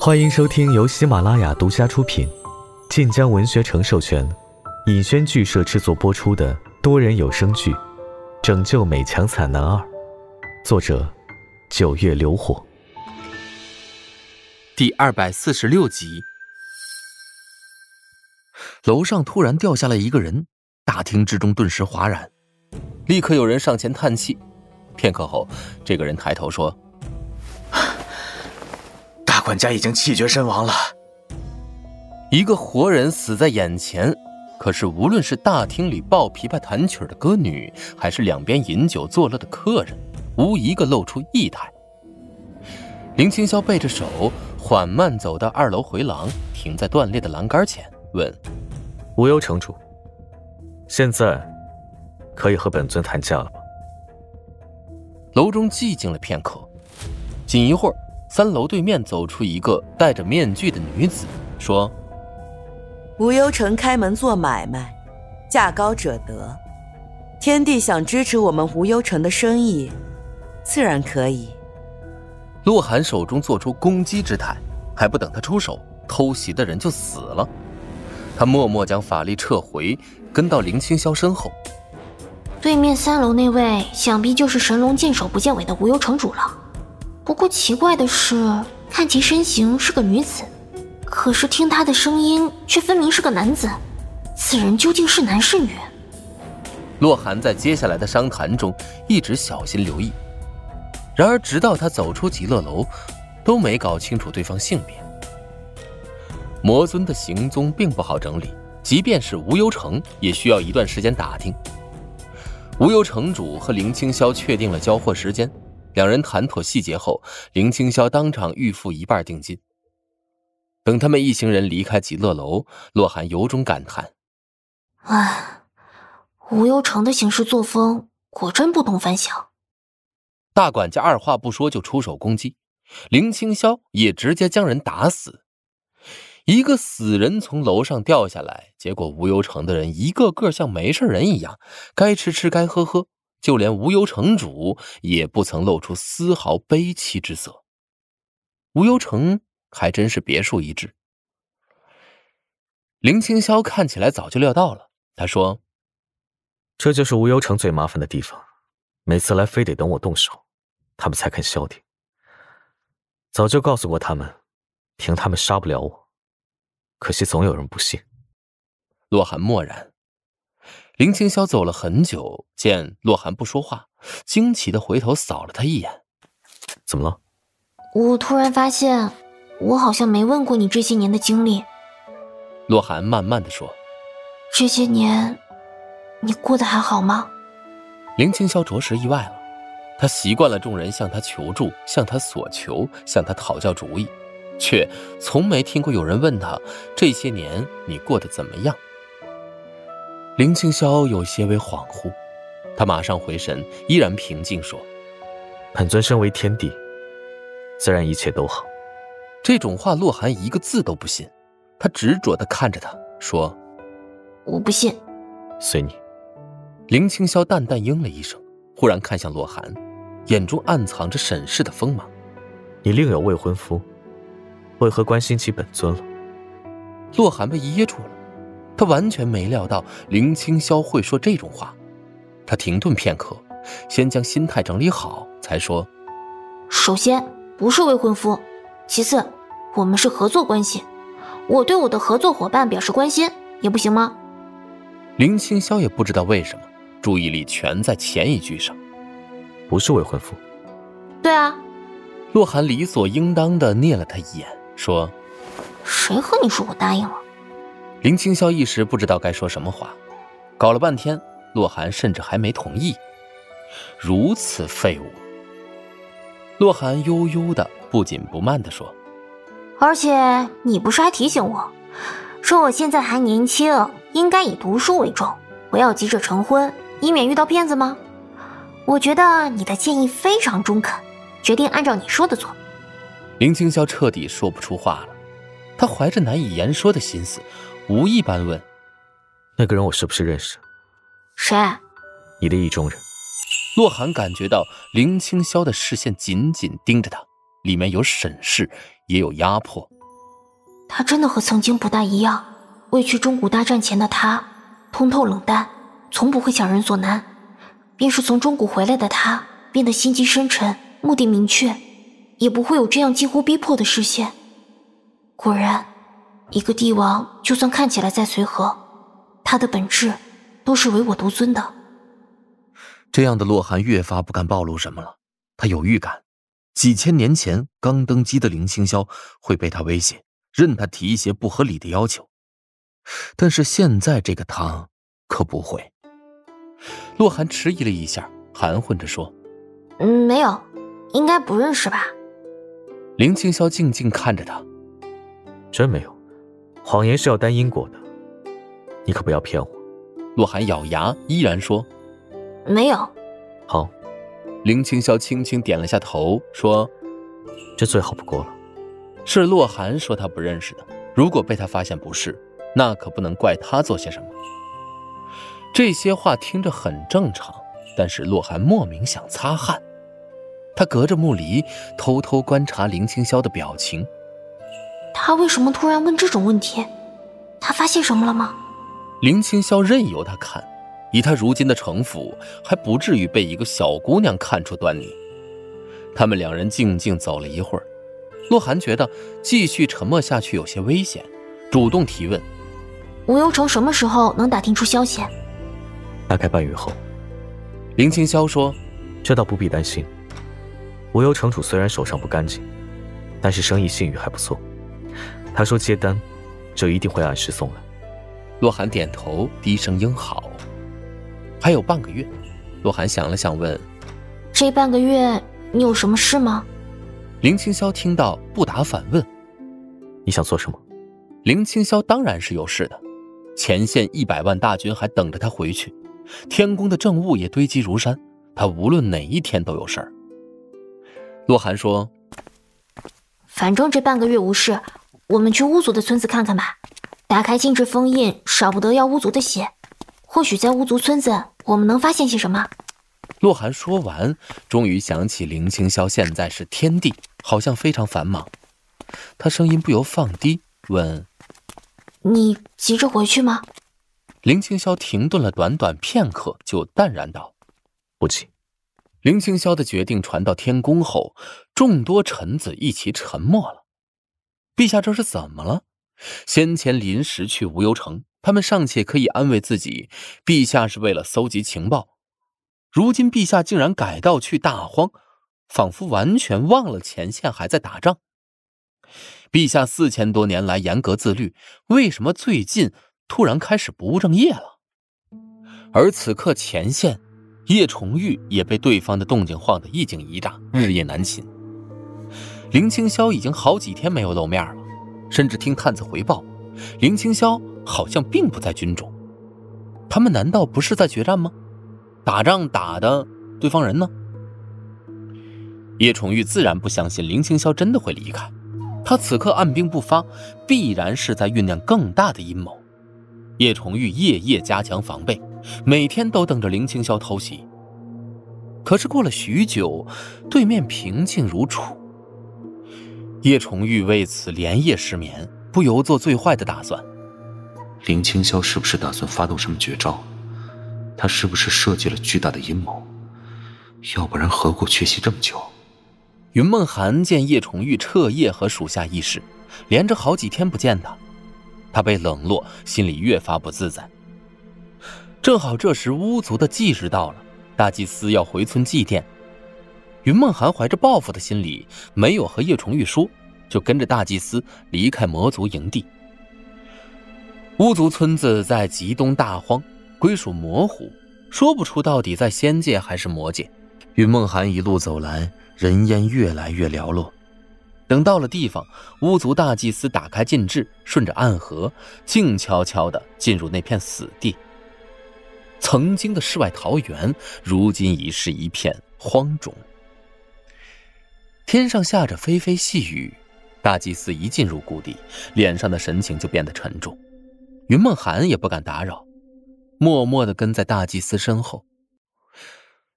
欢迎收听由喜马拉雅独家出品、晋江文学城授权、尹轩剧社制作播出的多人有声剧《拯救美强惨男二》，作者：九月流火，第二百四十六集。楼上突然掉下来一个人，大厅之中顿时哗然，立刻有人上前叹气。片刻后，这个人抬头说。管家已经气绝身亡了，一个活人死在眼前。可是无论是大厅里抱琵琶弹曲的歌女，还是两边饮酒作乐的客人，无一个露出异态。林青霄背着手，缓慢走到二楼回廊，停在断裂的栏杆前，问：“无忧城主，现在可以和本尊谈价了吧？”楼中寂静了片刻，仅一会儿。三楼对面走出一个戴着面具的女子，说：“无忧城开门做买卖，价高者得。天帝想支持我们无忧城的生意，自然可以。”洛寒手中做出攻击之态，还不等他出手，偷袭的人就死了。他默默将法力撤回，跟到林青霄身后。对面三楼那位，想必就是神龙见首不见尾的无忧城主了。不过奇怪的是，看其身形是个女子，可是听她的声音却分明是个男子。此人究竟是男是女？洛寒在接下来的商谈中一直小心留意，然而直到他走出极乐楼，都没搞清楚对方性别。魔尊的行踪并不好整理，即便是无忧城，也需要一段时间打听。无忧城主和林清霄确定了交货时间。两人谈妥细节后，林青霄当场预付一半定金。等他们一行人离开极乐楼，洛寒由衷感叹：“唉，无忧城的行事作风果真不同凡响。”大管家二话不说就出手攻击，林青霄也直接将人打死。一个死人从楼上掉下来，结果无忧城的人一个个像没事人一样，该吃吃，该喝喝。就连无忧城主也不曾露出丝毫悲戚之色。无忧城还真是别树一帜。林青霄看起来早就料到了，他说：“这就是无忧城最麻烦的地方，每次来非得等我动手，他们才肯消停。早就告诉过他们，凭他们杀不了我，可惜总有人不信。”洛寒默然。林青霄走了很久，见洛寒不说话，惊奇的回头扫了他一眼：“怎么了？”我突然发现，我好像没问过你这些年的经历。洛寒慢慢的说：“这些年，你过得还好吗？”林青霄着实意外了，他习惯了众人向他求助，向他索求，向他讨教主意，却从没听过有人问他这些年你过得怎么样。林青霄有些为恍惚，他马上回神，依然平静说：“本尊身为天帝，自然一切都好。”这种话，洛寒一个字都不信。他执着的看着他，说：“我不信。”随你。林青霄淡淡应了一声，忽然看向洛寒，眼中暗藏着审视的锋芒：“你另有未婚夫，为何关心起本尊了？”洛寒被噎住了。他完全没料到林青霄会说这种话，他停顿片刻，先将心态整理好，才说：“首先不是未婚夫，其次我们是合作关系，我对我的合作伙伴表示关心，也不行吗？”林青霄也不知道为什么，注意力全在前一句上，不是未婚夫。对啊，洛寒理所应当的睨了他一眼，说：“谁和你说我答应了？”林青霄一时不知道该说什么话，搞了半天，洛寒甚至还没同意。如此废物。洛寒悠悠的、不紧不慢的说：“而且你不是还提醒我，说我现在还年轻，应该以读书为重，不要急着成婚，以免遇到骗子吗？我觉得你的建议非常中肯，决定按照你说的做。”林青霄彻底说不出话了，他怀着难以言说的心思。无意般问：“那个人我是不是认识？谁？你的意中人。”洛寒感觉到林清霄的视线紧紧盯着他，里面有审视，也有压迫。他真的和曾经不大一样。未去中古大战前的他，通透冷淡，从不会强人所难；便是从中古回来的他，变得心机深沉，目的明确，也不会有这样近乎逼迫的视线。果然，一个帝王，就算看起来再随和，他的本质都是唯我独尊的。这样的洛寒越发不敢暴露什么了。他有预感，几千年前刚登基的林清霄会被他威胁，任他提一些不合理的要求。但是现在这个他可不会。洛寒迟疑了一下，含混着说：“嗯，没有，应该不认识吧？”林清霄静静看着他：“真没有，谎言是要担因果的，你可不要骗我。”洛寒咬牙，依然说：“没有。”好。林清霄轻轻点了下头，说：“这最好不过了。”是洛寒说他不认识的，如果被他发现不是。那可不能怪他做些什么。这些话听着很正常，但是洛寒莫名想擦汗。他隔着木篱偷偷观察林清霄的表情。他为什么突然问这种问题？他发现什么了吗？林清霄任由他看，以他如今的城府，还不至于被一个小姑娘看出端倪。他们两人静静走了一会儿，洛寒觉得继续沉默下去有些危险，主动提问。无忧城什么时候能打听出消息？大概半月后。林清霄说：“这倒不必担心。无忧城主虽然手上不干净，但是生意信誉还不错。他说接单，就一定会按时送来。”洛寒点头，低声应好。还有半个月，洛寒想了想问：“这半个月你有什么事吗？”林清霄听到，不答反问：“你想做什么？”林清霄当然是有事的。前线一百万大军还等着他回去，天宫的政务也堆积如山，他无论哪一天都有事儿。洛寒说：“反正这半个月无事，我们去巫族的村子看看吧。打开禁制封印，少不得要巫族的血。或许在巫族村子，我们能发现些什么。”洛寒说完，终于想起林清霄现在是天帝，好像非常繁忙。他声音不由放低，问。你急着回去吗？林清霄停顿了短短片刻，就淡然道：“不急。”林清霄的决定传到天宫后，众多臣子一起沉默了。陛下这是怎么了？先前临时去无忧城，他们尚且可以安慰自己，陛下是为了搜集情报。如今陛下竟然改道去大荒，仿佛完全忘了前线还在打仗。陛下四千多年来严格自律，为什么最近突然开始不务正业了？而此刻前线，叶崇玉也被对方的动静晃得一惊一乍，日夜难寝。林清霄已经好几天没有露面了，甚至听探子回报，林清霄好像并不在军中。他们难道不是在决战吗？打仗打的对方人呢？叶崇玉自然不相信林清霄真的会离开。他此刻按兵不发，必然是在酝酿更大的阴谋。叶崇玉夜夜加强防备，每天都等着林清霄偷袭。可是过了许久，对面平静如初。叶崇玉为此连夜失眠，不由做最坏的打算。林清霄是不是打算发动什么绝招？他是不是设计了巨大的阴谋？要不然何故缺席这么久？云梦寒见叶崇玉彻夜和属下议事，连着好几天不见他，他被冷落，心里越发不自在。正好这时巫族的忌日到了，大祭司要回村祭奠。云梦寒怀着报复的心理，没有和叶崇玉说，就跟着大祭司离开魔族营地。巫族村子在极东大荒，归属模糊，说不出到底在仙界还是魔界。云梦寒一路走来。人烟越来越寥落，等到了地方，巫族大祭司打开禁制，顺着暗河，静悄悄地进入那片死地。曾经的世外桃源，如今已是一片荒冢。天上下着霏霏细雨，大祭司一进入谷底，脸上的神情就变得沉重。云梦寒也不敢打扰，默默地跟在大祭司身后。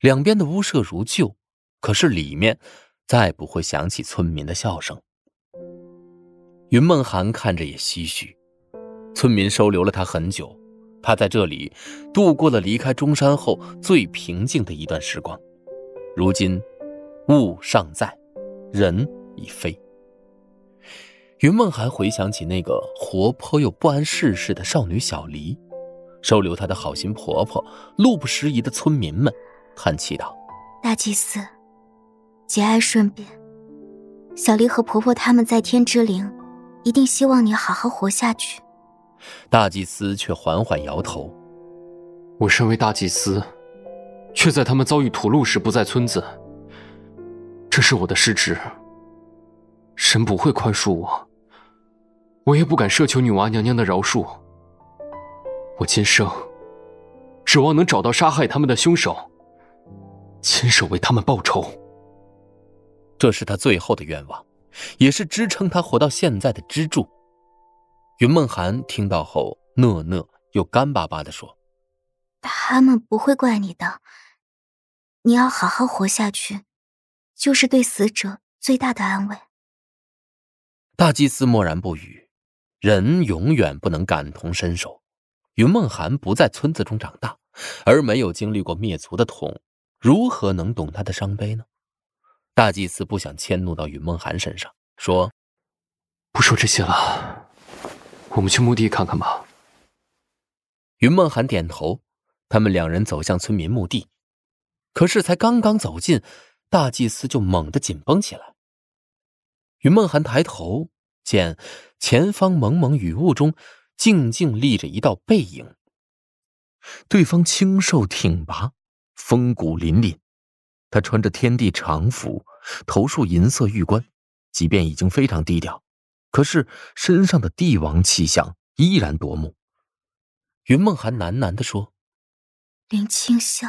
两边的屋舍如旧。可是里面再不会响起村民的笑声。云梦涵看着也唏嘘，村民收留了他很久，他在这里度过了离开中山后最平静的一段时光。如今，物尚在，人已非。云梦涵回想起那个活泼又不谙世事的少女小黎，收留她的好心婆婆，路不拾遗的村民们，叹气道：“大祭司，节哀顺变。小黎和婆婆他们在天之灵。”一定希望你好好活下去。大祭司却缓缓摇头。我身为大祭司，却在他们遭遇屠戮时不在村子，这是我的失职。神不会宽恕我，我也不敢奢求女娲娘娘的饶恕。我今生指望能找到杀害他们的凶手，亲手为他们报仇。这是他最后的愿望。也是支撑他活到现在的支柱。云梦涵听到后，讷讷又干巴巴的说：“他们不会怪你的，你要好好活下去，就是对死者最大的安慰。”大祭司默然不语。人永远不能感同身受。云梦涵不在村子中长大，而没有经历过灭族的痛，如何能懂他的伤悲呢？大祭司不想迁怒到云梦涵身上，说：“不说这些了，我们去墓地看看吧。”云梦涵点头，他们两人走向村民墓地。可是才刚刚走近，大祭司就猛地紧绷起来。云梦涵抬头，见前方蒙蒙雨雾中静静立着一道背影。对方清瘦挺拔，风骨凛凛。他穿着天地长服，头束银色玉冠，即便已经非常低调，可是身上的帝王气象依然夺目。云梦涵喃喃地说：“林清霄。”